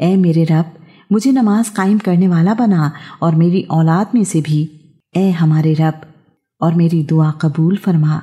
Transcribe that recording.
ए मेरे रब, मुझे नमाज़ कायम करने वाला बना और मेरी औलाद में से भी। ए हमारे रब, और मेरी दुआ कबूल फरमा।